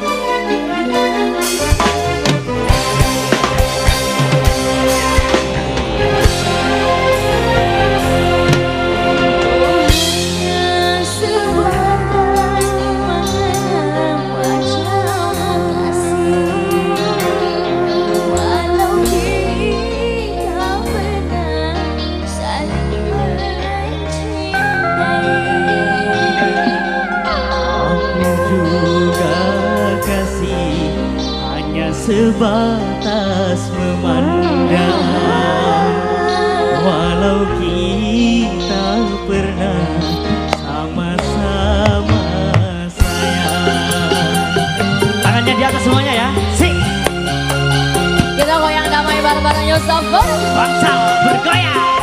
oh sebatas memandang. Walau kita pernah sama-sama sayang. Tangannya di atas semuanya ya. Sing Kita goyang damai bareng-bareng Yusuf. Bangsa bergoyang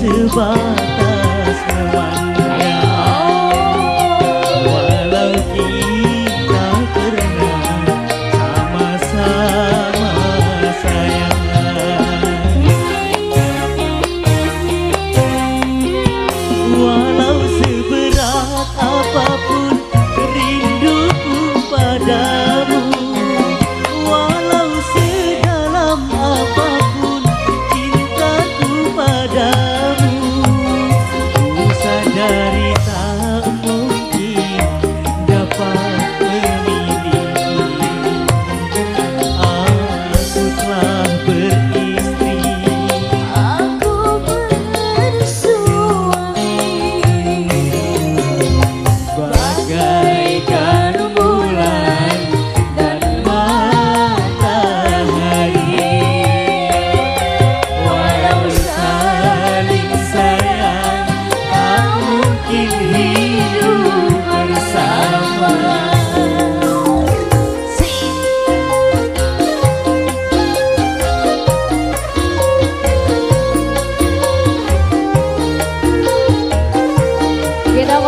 பேசுவார்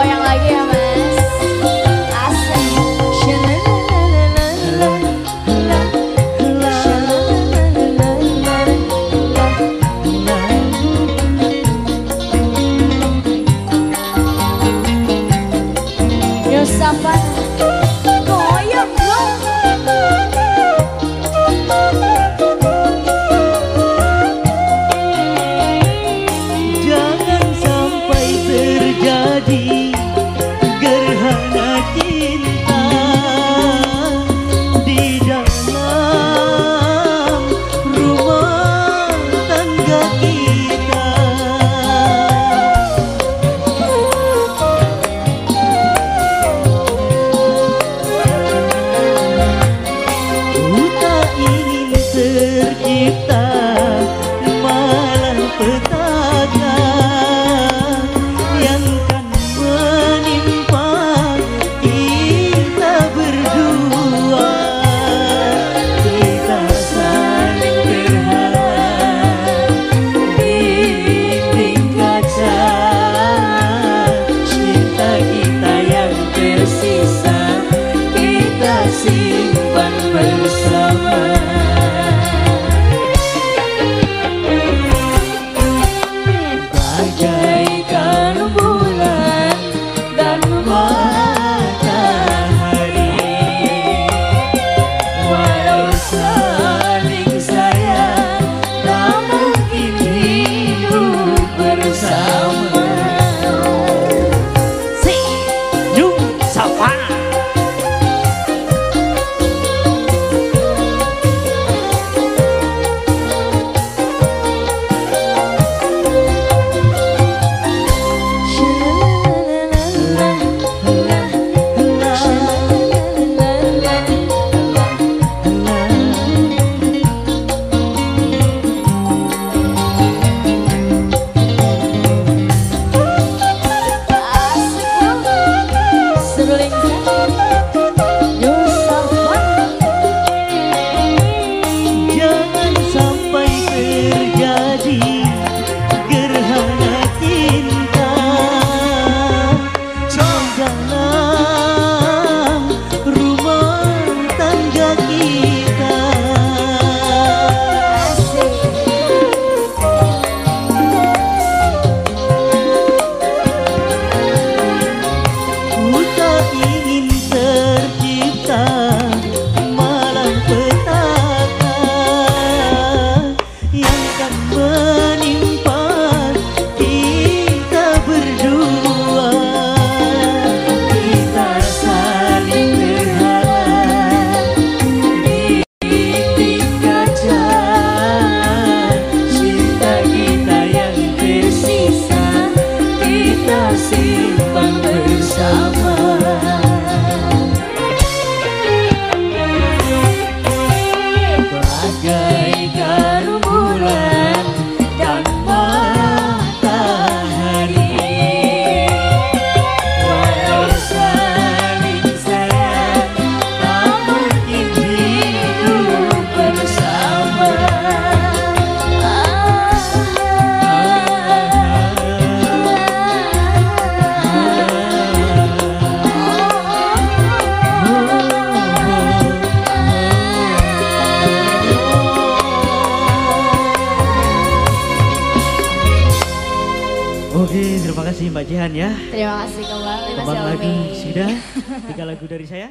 goyang lagi ya mas. Asik simpan bersama kasih Mbak Jihan ya. Terima kasih kembali Mas Kembang lagu Helmi. sudah, tiga lagu dari saya.